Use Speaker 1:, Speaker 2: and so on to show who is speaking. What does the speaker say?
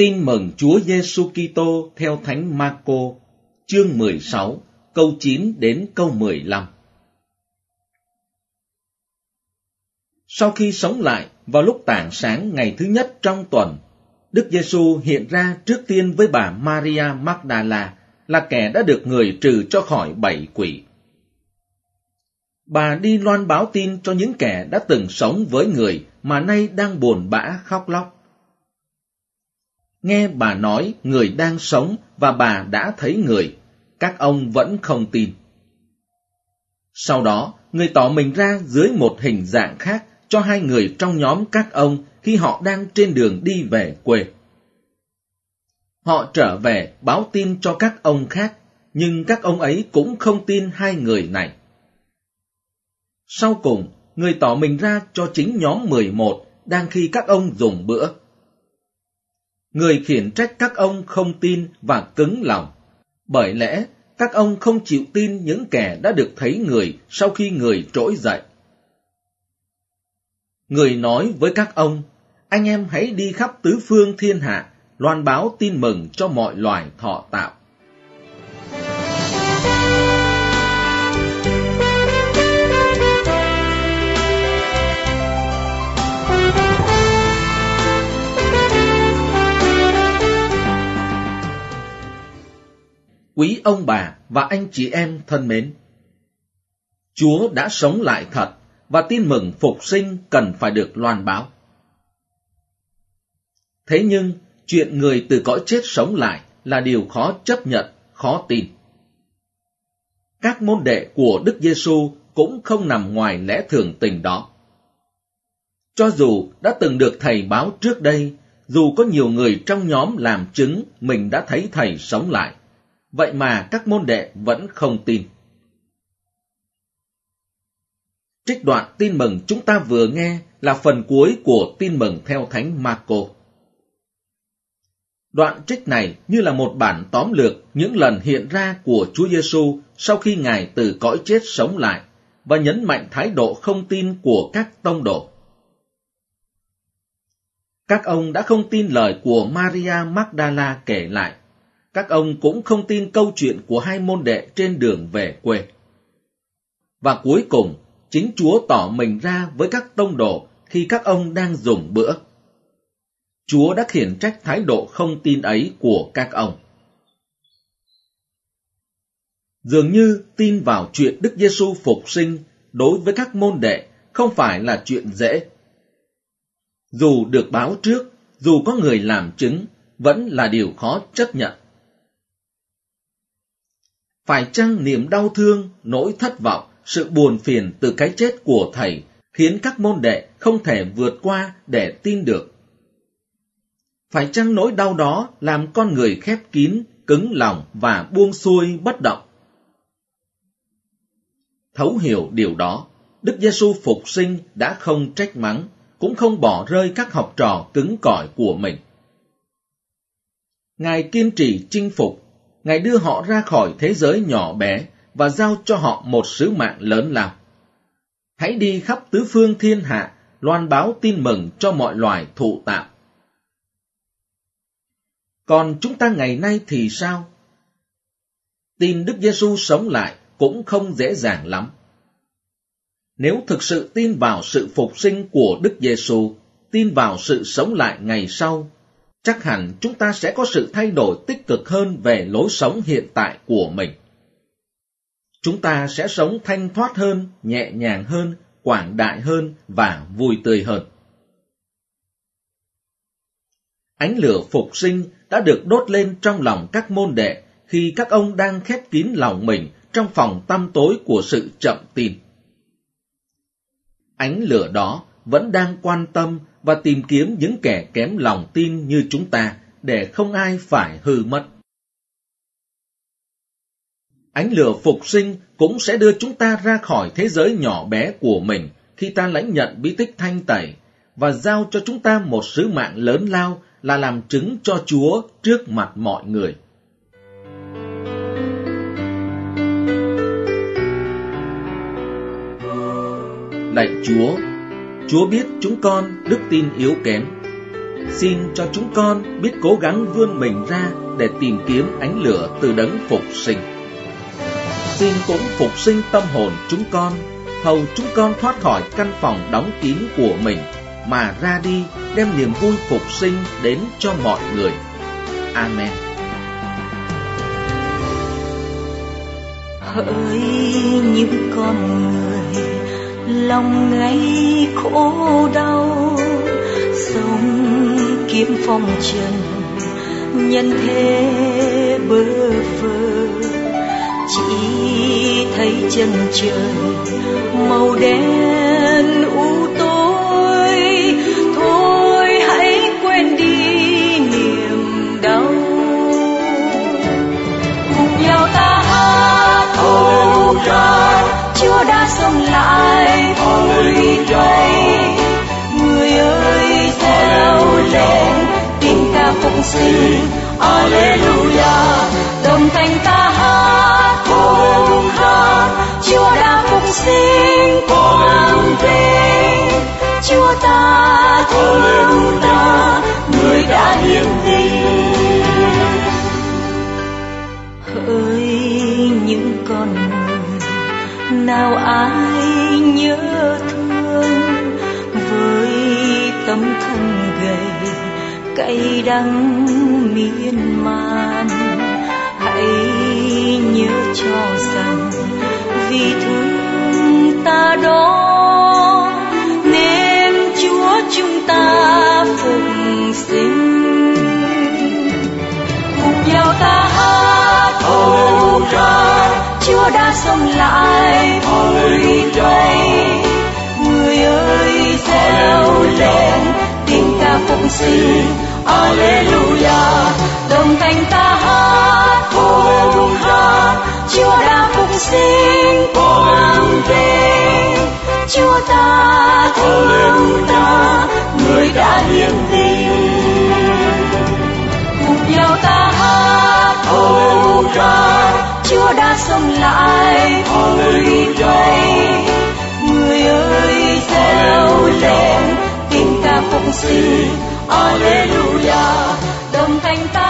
Speaker 1: Tin mừng Chúa Giêsu Kitô theo Thánh Marco, chương 16, câu 9 đến câu 15. Sau khi sống lại vào lúc tảng sáng ngày thứ nhất trong tuần, Đức Giêsu hiện ra trước tiên với bà Maria Magdala là kẻ đã được người trừ cho khỏi bảy quỷ. Bà đi loan báo tin cho những kẻ đã từng sống với người mà nay đang buồn bã khóc lóc Nghe bà nói người đang sống và bà đã thấy người, các ông vẫn không tin. Sau đó, người tỏ mình ra dưới một hình dạng khác cho hai người trong nhóm các ông khi họ đang trên đường đi về quê. Họ trở về báo tin cho các ông khác, nhưng các ông ấy cũng không tin hai người này. Sau cùng, người tỏ mình ra cho chính nhóm 11 đang khi các ông dùng bữa người khiển trách các ông không tin và cứng lòng. Bởi lẽ, các ông không chịu tin những kẻ đã được thấy người sau khi người trỗi dậy. Người nói với các ông, anh em hãy đi khắp tứ phương thiên hạ, loan báo tin mừng cho mọi loài thọ tạo. Quý ông bà và anh chị em thân mến. Chúa đã sống lại thật và tin mừng phục sinh cần phải được loan báo. Thế nhưng, chuyện người từ cõi chết sống lại là điều khó chấp nhận, khó tin. Các môn đệ của Đức Giêsu cũng không nằm ngoài lẽ thường tình đó. Cho dù đã từng được thầy báo trước đây, dù có nhiều người trong nhóm làm chứng mình đã thấy thầy sống lại, vậy mà các môn đệ vẫn không tin. Trích đoạn tin mừng chúng ta vừa nghe là phần cuối của tin mừng theo Thánh Marco. Đoạn trích này như là một bản tóm lược những lần hiện ra của Chúa Giêsu sau khi Ngài từ cõi chết sống lại và nhấn mạnh thái độ không tin của các tông đồ. Các ông đã không tin lời của Maria Magdala kể lại các ông cũng không tin câu chuyện của hai môn đệ trên đường về quê. Và cuối cùng, chính Chúa tỏ mình ra với các tông đồ khi các ông đang dùng bữa. Chúa đã khiển trách thái độ không tin ấy của các ông. Dường như tin vào chuyện Đức Giêsu phục sinh đối với các môn đệ không phải là chuyện dễ. Dù được báo trước, dù có người làm chứng, vẫn là điều khó chấp nhận phải chăng niềm đau thương, nỗi thất vọng, sự buồn phiền từ cái chết của thầy khiến các môn đệ không thể vượt qua để tin được? Phải chăng nỗi đau đó làm con người khép kín, cứng lòng và buông xuôi bất động? Thấu hiểu điều đó, Đức Giêsu phục sinh đã không trách mắng, cũng không bỏ rơi các học trò cứng cỏi của mình. Ngài kiên trì chinh phục Ngài đưa họ ra khỏi thế giới nhỏ bé và giao cho họ một sứ mạng lớn lao. Hãy đi khắp tứ phương thiên hạ, loan báo tin mừng cho mọi loài thụ tạo. Còn chúng ta ngày nay thì sao? Tin Đức Giêsu sống lại cũng không dễ dàng lắm. Nếu thực sự tin vào sự phục sinh của Đức Giêsu, tin vào sự sống lại ngày sau, chắc hẳn chúng ta sẽ có sự thay đổi tích cực hơn về lối sống hiện tại của mình. Chúng ta sẽ sống thanh thoát hơn, nhẹ nhàng hơn, quảng đại hơn và vui tươi hơn. Ánh lửa phục sinh đã được đốt lên trong lòng các môn đệ khi các ông đang khép kín lòng mình trong phòng tăm tối của sự chậm tin. Ánh lửa đó vẫn đang quan tâm và tìm kiếm những kẻ kém lòng tin như chúng ta để không ai phải hư mất. Ánh lửa phục sinh cũng sẽ đưa chúng ta ra khỏi thế giới nhỏ bé của mình khi ta lãnh nhận bí tích thanh tẩy và giao cho chúng ta một sứ mạng lớn lao là làm chứng cho Chúa trước mặt mọi người. Lạy Chúa, Chúa biết chúng con đức tin yếu kém. Xin cho chúng con biết cố gắng vươn mình ra để tìm kiếm ánh lửa từ đấng phục sinh. Xin cũng phục sinh tâm hồn chúng con, hầu chúng con thoát khỏi căn phòng đóng kín của mình mà ra đi đem niềm vui phục sinh đến cho mọi người. Amen.
Speaker 2: hỡi những con người lòng ngay khổ đau, sống kiếm phong trần, nhân thế bơ vơ. Chỉ thấy chân trời màu đen u tối tiếng phục sinh. Alleluia. Đồng thanh ta hát Hallelujah Chúa đã phục sinh con vinh. Chúa ta thương ta, người đã hiến tình hỡi những con người nào ai nhớ thương với tấm thân cay đắng miên man. Hãy nhớ cho rằng vì thương ta đó nên chúa chúng ta phục sinh. Cùng nhau ta hát Hallelujah Chúa đã sống lại. Vui đây người ơi reo lên tiếng ca phục sinh Alleluia. Đồng thanh ta hát cùng hát, Chúa đã phục sinh quang vinh. Chúa ta thương ta người đã hiến tình cùng nhau ta hát Hallelujah Chúa đã sống lại vui đây người ơi reo lên tiếng ca phục sinh. Alleluia. Đồng thanh ta